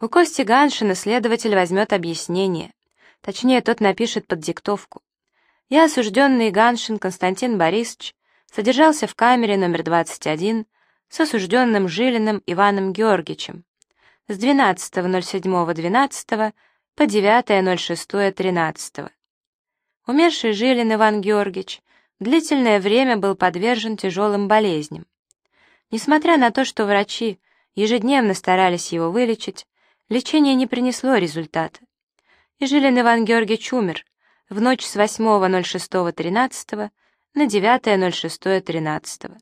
У Кости Ганшина следователь возьмет объяснение. Точнее, тот напишет под диктовку. Я, осужденный Ганшин Константин Борисович, содержался в камере номер 21 с осужденным Жилиным Иваном Георгиевичем с 12.07.12 по 9.06.13. Умерший Жилин Иван Георгиевич длительное время был подвержен тяжелым болезням. Несмотря на то, что врачи ежедневно старались его вылечить, лечение не принесло результата. И Жилин Иван Георгиевич умер в ночь с 8.06.13 на 9.06.13.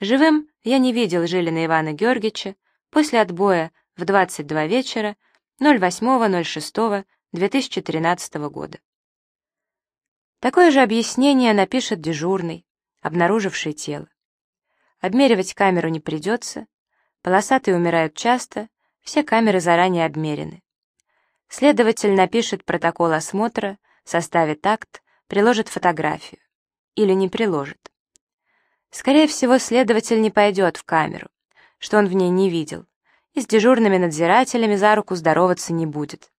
Живым я не видел Жилина Ивана Георгиевича после отбоя в 22 вечера 08.06.2013 года. Такое же объяснение напишет дежурный, обнаруживший тело. Обмеривать камеру не придется, полосатые умирают часто, все камеры заранее обмерены. Следователь напишет протокол осмотра, составит акт, приложит фотографию. Или не приложит. Скорее всего, следователь не пойдет в камеру, что он в ней не видел, и с дежурными надзирателями за руку здороваться не будет.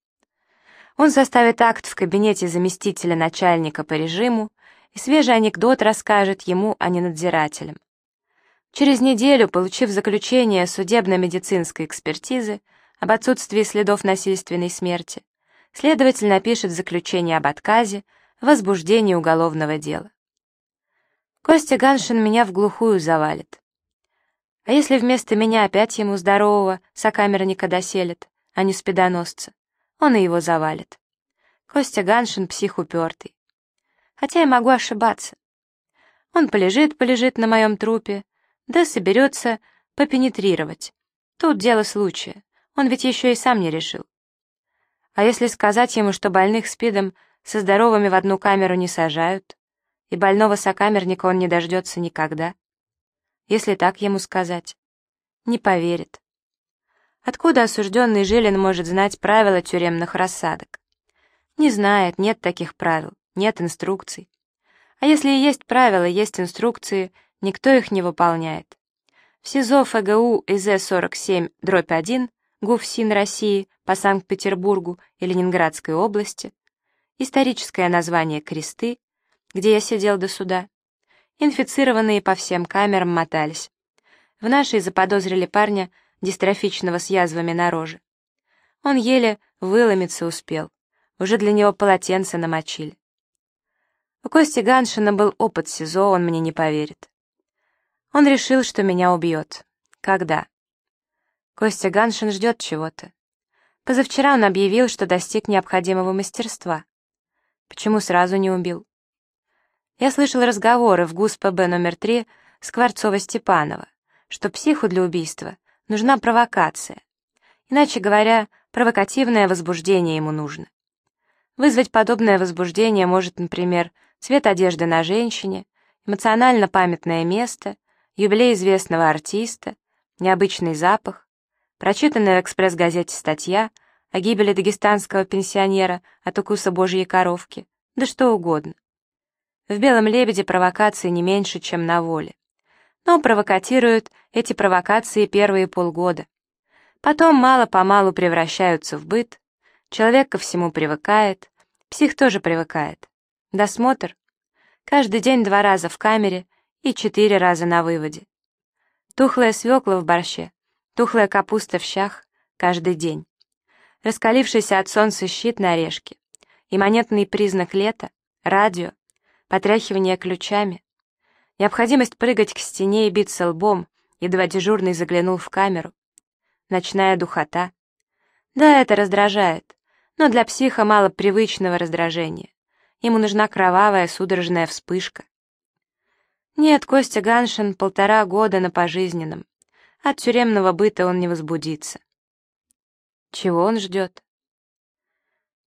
Он составит акт в кабинете заместителя начальника по режиму и свежий анекдот расскажет ему, а не надзирателям. Через неделю, получив заключение судебно-медицинской экспертизы об отсутствии следов насильственной смерти, следователь напишет заключение об отказе в возбуждении уголовного дела. Костя Ганшин меня в глухую завалит. А если вместо меня опять ему здорового сокамерника доселит, а не спидоносца? он и его завалит. Костя Ганшин псих упертый. Хотя я могу ошибаться. Он полежит-полежит на моем трупе, да соберется попенетрировать. Тут дело случая, он ведь еще и сам не решил. А если сказать ему, что больных спидом со здоровыми в одну камеру не сажают, и больного сокамерника он не дождется никогда? Если так ему сказать, не поверит. Откуда осужденный Жилин может знать правила тюремных рассадок? Не знает, нет таких правил, нет инструкций. А если и есть правила, есть инструкции, никто их не выполняет. В СИЗО ФГУ ИЗ-47, дробь 1, ГУФСИН России по Санкт-Петербургу и Ленинградской области, историческое название «Кресты», где я сидел до суда, инфицированные по всем камерам мотались. В нашей заподозрили парня дистрофичного с язвами на роже. Он еле выломиться успел, уже для него полотенце намочили. У Кости Ганшина был опыт СИЗО, он мне не поверит. Он решил, что меня убьет. Когда? Костя Ганшин ждет чего-то. Позавчера он объявил, что достиг необходимого мастерства. Почему сразу не убил? Я слышал разговоры в ГУС-ПБ номер 3 Скворцова-Степанова, что психу для убийства нужна провокация. Иначе говоря, провокативное возбуждение ему нужно. Вызвать подобное возбуждение может, например, цвет одежды на женщине, эмоционально памятное место, юбилей известного артиста, необычный запах, прочитанная в экспресс-газете статья о гибели дагестанского пенсионера от укуса божьей коровки, да что угодно. В «Белом лебеде» провокации не меньше, чем на воле но провокатируют эти провокации первые полгода. Потом мало-помалу превращаются в быт, человек ко всему привыкает, псих тоже привыкает. Досмотр. Каждый день два раза в камере и четыре раза на выводе. Тухлая свекла в борще, тухлая капуста в щах каждый день. Раскалившийся от солнца щит на орешке, имманентный признак лета, радио, потряхивание ключами, Необходимость прыгать к стене и биться лбом, едва дежурный заглянул в камеру. Ночная духота. Да, это раздражает, но для психа мало привычного раздражения. Ему нужна кровавая судорожная вспышка. Нет, Костя Ганшин полтора года на пожизненном. От тюремного быта он не возбудится. Чего он ждет?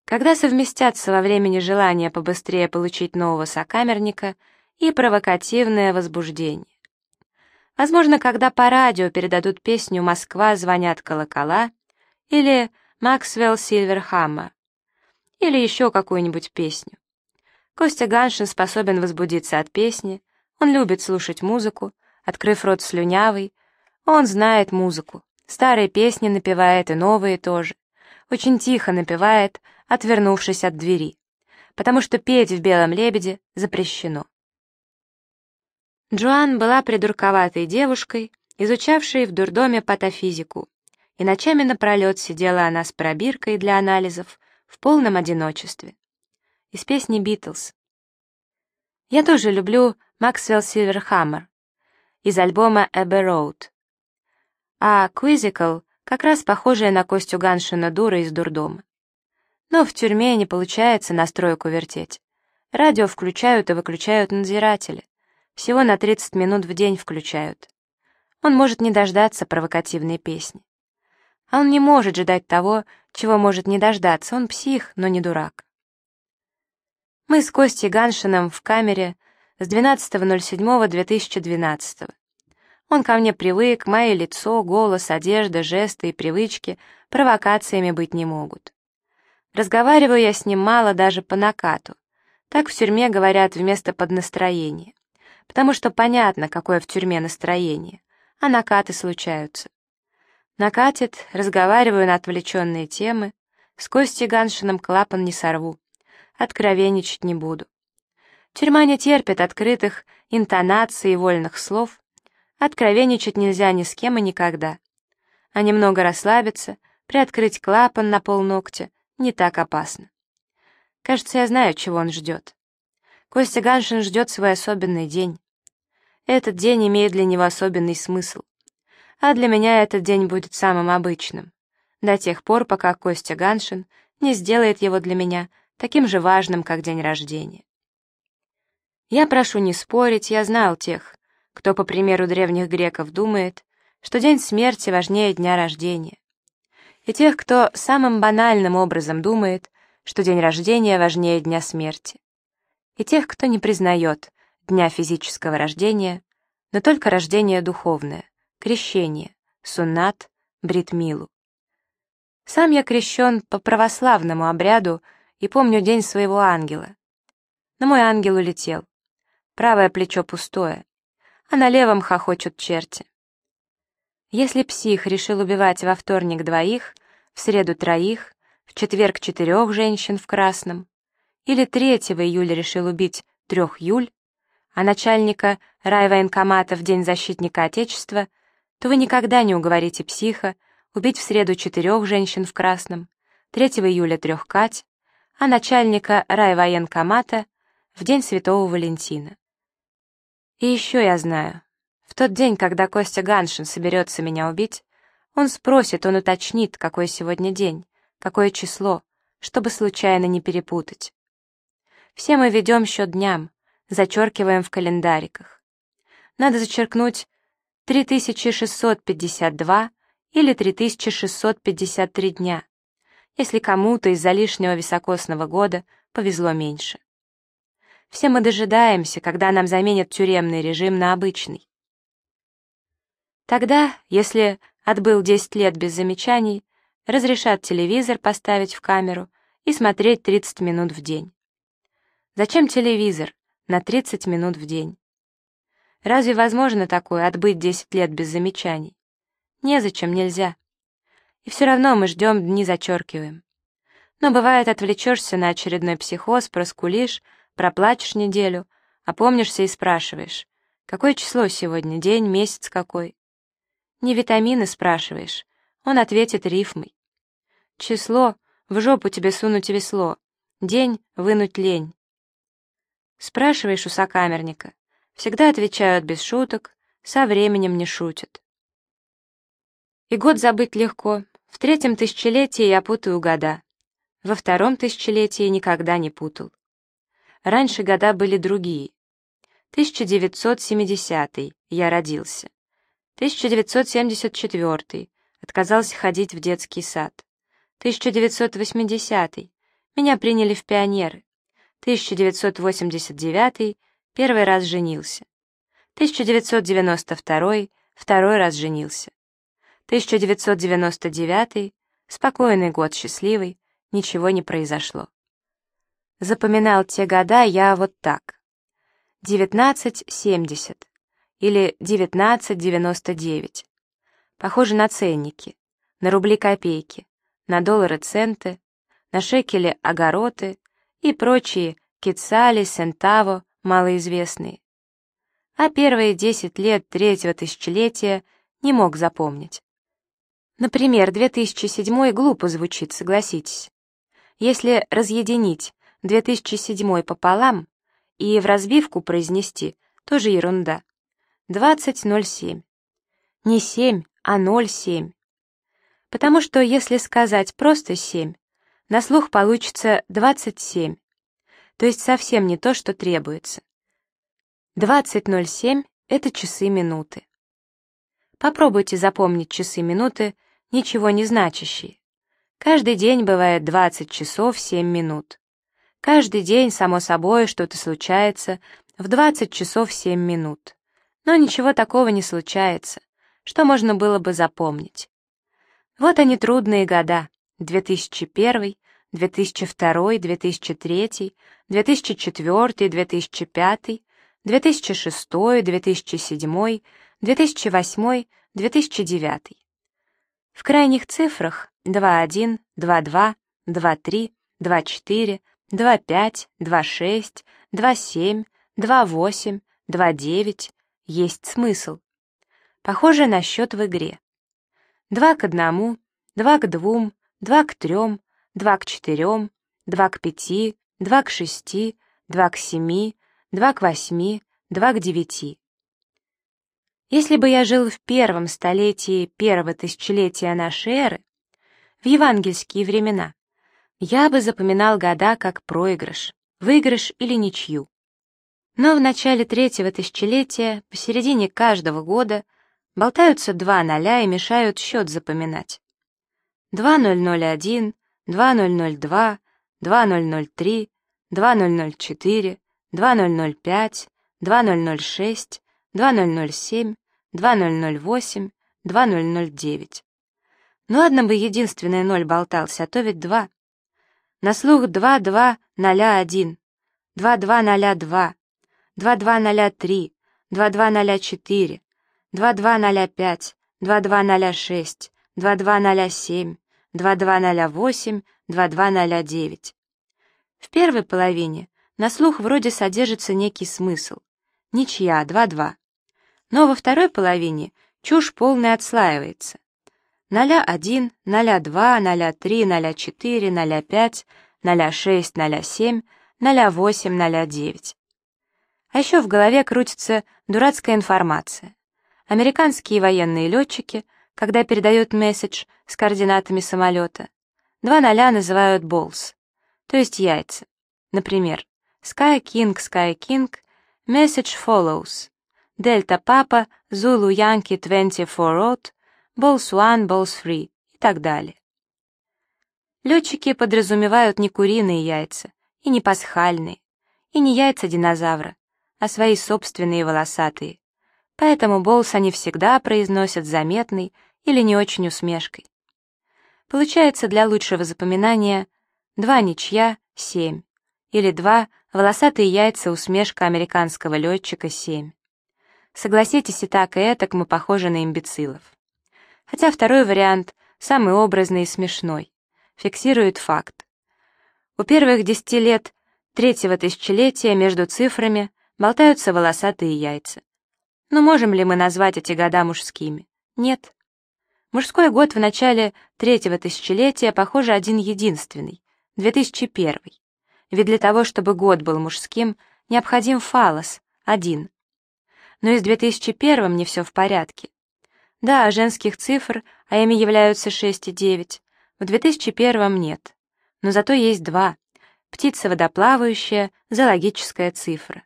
Когда совместятся во времени желание побыстрее получить нового сокамерника — и провокативное возбуждение. Возможно, когда по радио передадут песню «Москва звонят колокола» или «Максвелл Сильверхамма» или еще какую-нибудь песню. Костя Ганшин способен возбудиться от песни, он любит слушать музыку, открыв рот слюнявый, он знает музыку, Старые песни напевает и новые тоже. Очень тихо напевает, отвернувшись от двери, потому что петь в «Белом лебеде» запрещено. Джоан была придурковатой девушкой, изучавшей в дурдоме патофизику, и ночами напролет сидела она с пробиркой для анализов в полном одиночестве. Из песни «Битлз». Я тоже люблю Максвелл Сильверхаммер из альбома «Эбби Роуд». А «Quizzical» как раз похожая на Костю Ганшина дура из дурдома. Но в тюрьме не получается настройку вертеть. Радио включают и выключают надзиратели. Всего на 30 минут в день включают. Он может не дождаться провокативной песни. А он не может ждать того, чего может не дождаться. Он псих, но не дурак. Мы с Костей Ганшиным в камере с 12.07.2012. Он ко мне привык, мое лицо, голос, одежда, жесты и привычки провокациями быть не могут. Разговариваю я с ним мало даже по накату. Так в тюрьме говорят вместо поднастроения. Потому что понятно, какое в тюрьме настроение, а накаты случаются. Накатит, разговариваю на отвлеченные темы, с Костей Ганшиным клапан не сорву, откровенничать не буду. Тюрьма не терпит открытых интонаций и вольных слов, Откровенничать нельзя ни с кем и никогда. А немного расслабиться, приоткрыть клапан на полногтя не так опасно. Кажется, я знаю, чего он ждет. Костя Ганшин ждет свой особенный день. Этот день имеет для него особенный смысл. А для меня этот день будет самым обычным. До тех пор, пока Костя Ганшин не сделает его для меня таким же важным, как день рождения. Я прошу не спорить, я знал тех, кто, по примеру древних греков, думает, что день смерти важнее дня рождения, и тех, кто самым банальным образом думает, что день рождения важнее дня смерти, и тех, кто не признает дня физического рождения, но только рождение духовное, крещение, суннат, бритмилу. Сам я крещен по православному обряду и помню день своего ангела. Но мой ангел улетел. Правое плечо пустое а на левом хохочут черти. Если псих решил убивать во вторник двоих, в среду троих, в четверг четырех женщин в красном, или 3 июля решил убить трех Юль, а начальника райвоенкомата в День защитника Отечества, то вы никогда не уговорите психа убить в среду четырех женщин в красном, 3 июля трех Кать, а начальника райвоенкомата в День Святого Валентина. И еще я знаю, в тот день, когда Костя Ганшин соберется меня убить, он спросит, он уточнит, какой сегодня день, какое число, чтобы случайно не перепутать. Все мы ведем счет дням, зачеркиваем в календариках. Надо зачеркнуть 3652 или 3653 дня, если кому-то из-за лишнего високосного года повезло меньше. Все мы дожидаемся, когда нам заменят тюремный режим на обычный. Тогда, если отбыл 10 лет без замечаний, разрешат телевизор поставить в камеру и смотреть 30 минут в день. Зачем телевизор на 30 минут в день? Разве возможно такое, отбыть 10 лет без замечаний? Незачем, нельзя. И все равно мы ждем дни зачеркиваем. Но бывает, отвлечешься на очередной психоз, проскулишь, проплачешь неделю, опомнишься и спрашиваешь, какое число сегодня, день, месяц какой. Не витамины спрашиваешь, он ответит рифмой. Число, в жопу тебе сунуть весло, день вынуть лень. Спрашиваешь у сокамерника, всегда отвечают без шуток, со временем не шутят. И год забыть легко, в третьем тысячелетии я путаю года, во втором тысячелетии никогда не путал. Раньше года были другие. 1970 я родился. 1974 отказался ходить в детский сад. 1980 меня приняли в пионеры. 1989 первый раз женился. 1992 второй раз женился. 1999 спокойный год, счастливый, ничего не произошло. Запоминал те года я вот так. 1970 или 1999. похожи на ценники, на рубли-копейки, на доллары-центы, на шекели-огороты и прочие кицали, сентаво, малоизвестные. А первые десять лет третьего тысячелетия не мог запомнить. Например, 2007 глупо звучит, согласитесь. Если разъединить 2007 пополам и в разбивку произнести, тоже ерунда. 20.07. Не 7, а 0,7. Потому что если сказать просто 7, на слух получится 27, то есть совсем не то, что требуется. 20.07 — это часы-минуты. Попробуйте запомнить часы-минуты, ничего не значащие. Каждый день бывает 20 часов 7 минут. Каждый день, само собой, что-то случается в 20 часов 7 минут. Но ничего такого не случается, что можно было бы запомнить. Вот они трудные года. 2001, 2002, 2003, 2004, 2005, 2006, 2007, 2008, 2009. В крайних цифрах 2.1, 2.2, 2.3, 2.4, 2.5, 2.6, 2.7, 2.8, 2.9 есть смысл. Похоже на счет в игре. 2 к 1, 2 к 2, 2 к 3, 2 к 4, 2 к 5, 2 к 6, 2 к 7, 2 к 8, 2 к 9. Если бы я жил в первом столетии первого тысячелетия нашей эры, в евангельские времена, я бы запоминал года как проигрыш, выигрыш или ничью. Но в начале третьего тысячелетия, посередине каждого года, болтаются два ноля и мешают счет запоминать. 2001, 2002, 2003, 2004, 2005, 2006, 2007, 2008, 2009. Ну ладно бы единственное ноль болтался, а то ведь два. На слух 2201, 2202, 2203, 2204, 2205, 2206, 2207, 2208, 2209. В первой половине на слух вроде содержится некий смысл. Ничья, 2-2. Но во второй половине чушь полная отслаивается. 0-1, 0-2, 0-3, 0-4, 0-5, 0-6, 0-7, 0-8, 0-9. А еще в голове крутится дурацкая информация. Американские военные летчики, когда передают месседж с координатами самолета, два ноля называют balls, то есть яйца. Например, Sky King, Sky King, Message follows. Delta Papa, Zulu Yankee 24 Rot, Balls 1, Balls 3 и так далее. Летчики подразумевают не куриные яйца, и не пасхальные, и не яйца динозавра, а свои собственные волосатые. Поэтому Болс они всегда произносят заметной или не очень усмешкой. Получается для лучшего запоминания два ничья — семь или два волосатые яйца усмешка американского летчика 7. Согласитесь, и так, и этак мы похожи на имбецилов. Хотя второй вариант самый образный и смешной, фиксирует факт. У первых десяти лет третьего тысячелетия между цифрами болтаются волосатые яйца. Но можем ли мы назвать эти года мужскими? Нет. Мужской год в начале третьего тысячелетия, похоже, один-единственный, 2001 ведь для того, чтобы год был мужским, необходим фалос, один. Но и с 2001 не все в порядке. Да, женских цифр, а ими являются 6 и 9, в 2001 нет. Но зато есть два. Птица водоплавающая, зоологическая цифра.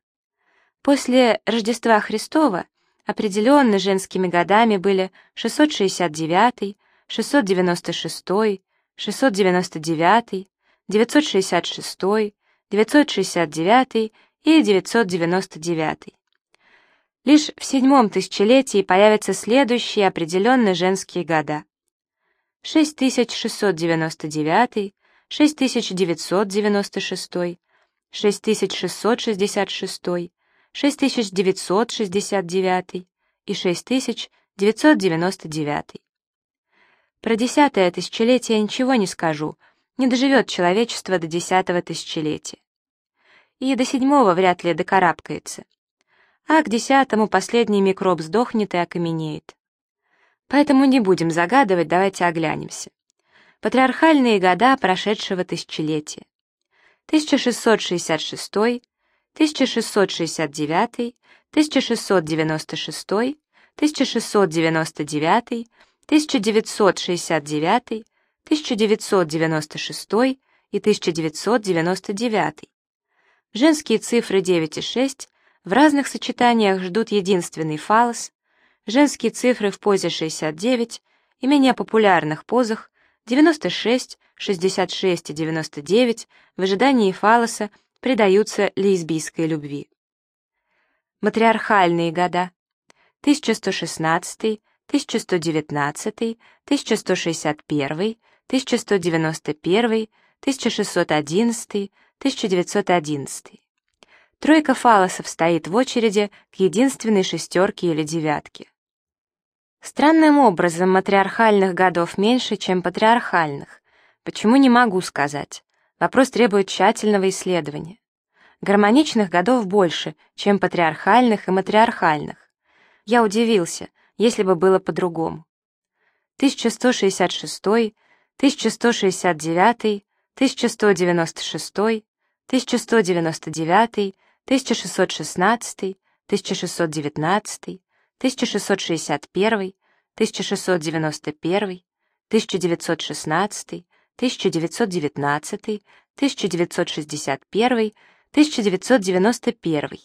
После Рождества Христова определенно женскими годами были 669, 696, 699, 966, 969 и 999. Лишь в седьмом тысячелетии появятся следующие определенные женские года. 6699, 6996, 6666, 6969 и 6990. 999. Про десятое тысячелетие ничего не скажу, не доживет человечество до десятого тысячелетия. И до седьмого вряд ли докарабкается. А к десятому последний микроб сдохнет и окаменеет. Поэтому не будем загадывать, давайте оглянемся. Патриархальные года прошедшего тысячелетия. 1666, 1669, 1696, 1699, 1969, 1996 и 1999. Женские цифры 9 и 6 в разных сочетаниях ждут единственный фалос, женские цифры в позе 69 и менее популярных позах 96, 66 и 99 в ожидании фалоса предаются лесбийской любви. Матриархальные года 1116, 1119, 1161, 1191, 1611, 1911. Тройка фалосов стоит в очереди к единственной шестерке или девятке. Странным образом матриархальных годов меньше, чем патриархальных. Почему не могу сказать? Вопрос требует тщательного исследования. Гармоничных годов больше, чем патриархальных и матриархальных. Я удивился, если бы было по-другому. 1166, 1169, 1196, 1199, 1616, 1619, 1661, 1691, 1916, 1919, 1961, 1991.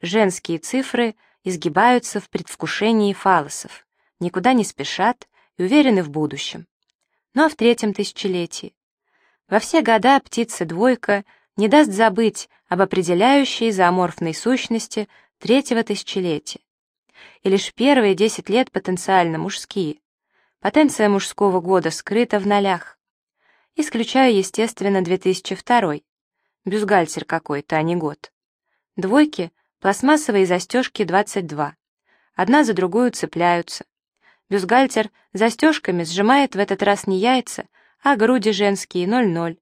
Женские цифры изгибаются в предвкушении фалосов, никуда не спешат и уверены в будущем. Ну а в третьем тысячелетии? Во все года птица-двойка не даст забыть об определяющей зооморфной сущности третьего тысячелетия и лишь первые 10 лет потенциально мужские. Потенция мужского года скрыта в нолях. Исключаю, естественно, 2002 Бюстгальтер какой-то, а не год. Двойки — пластмассовые застежки 22. Одна за другую цепляются. Бюстгальтер застежками сжимает в этот раз не яйца, а груди женские 0-0.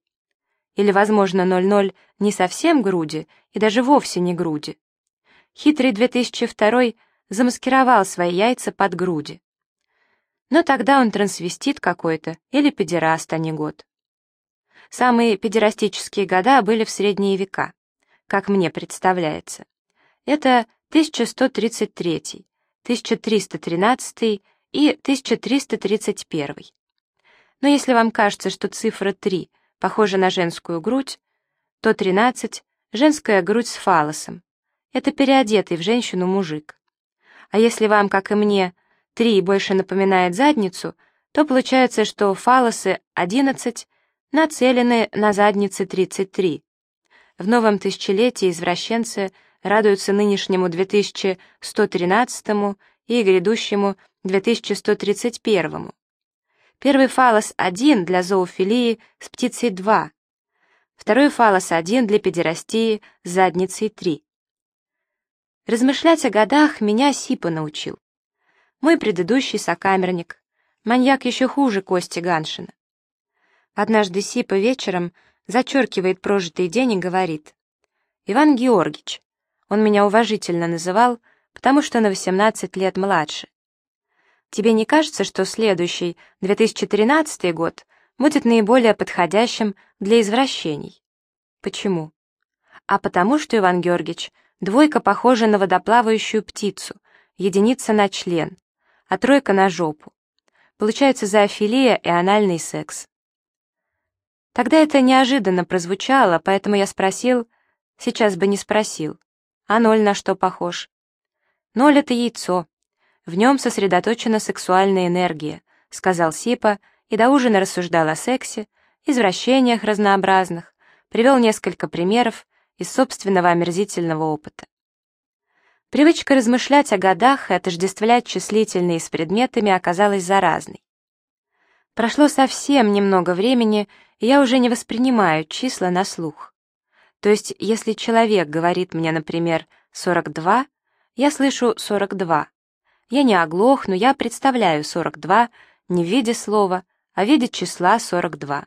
Или, возможно, 0-0 не совсем груди и даже вовсе не груди. Хитрый 2002 замаскировал свои яйца под груди. Но тогда он трансвестит какой-то или педераст, а не год. Самые педерастические года были в средние века, как мне представляется. Это 1133, 1313 и 1331. Но если вам кажется, что цифра 3 похожа на женскую грудь, то 13 — женская грудь с фалосом. Это переодетый в женщину мужик. А если вам, как и мне, три больше напоминает задницу, то получается, что фалосы 11 нацелены на задницы 33. В новом тысячелетии извращенцы радуются нынешнему 2113 и грядущему 2131. Первый фалос 1 для зоофилии с птицей 2. Второй фалос 1 для педерастии с задницей 3. Размышлять о годах меня Сипа научил. Мой предыдущий сокамерник, маньяк еще хуже Кости Ганшина. Однажды Сипа вечером зачеркивает прожитый день и говорит. «Иван Георгич». Он меня уважительно называл, потому что на 18 лет младше. Тебе не кажется, что следующий, 2013 год, будет наиболее подходящим для извращений? Почему? А потому что, Иван Георгиевич, Двойка похожа на водоплавающую птицу, единица на член, а тройка на жопу. Получается зоофилия и анальный секс. Тогда это неожиданно прозвучало, поэтому я спросил, сейчас бы не спросил, а ноль на что похож? Ноль — это яйцо. В нем сосредоточена сексуальная энергия, сказал Сипа и до ужина рассуждал о сексе, извращениях разнообразных, привел несколько примеров из собственного омерзительного опыта. Привычка размышлять о годах и отождествлять числительные с предметами оказалась заразной. Прошло совсем немного времени, и я уже не воспринимаю числа на слух. То есть, если человек говорит мне, например, 42, я слышу 42. Я не оглох, но я представляю 42 не в виде слова, а в виде числа 42.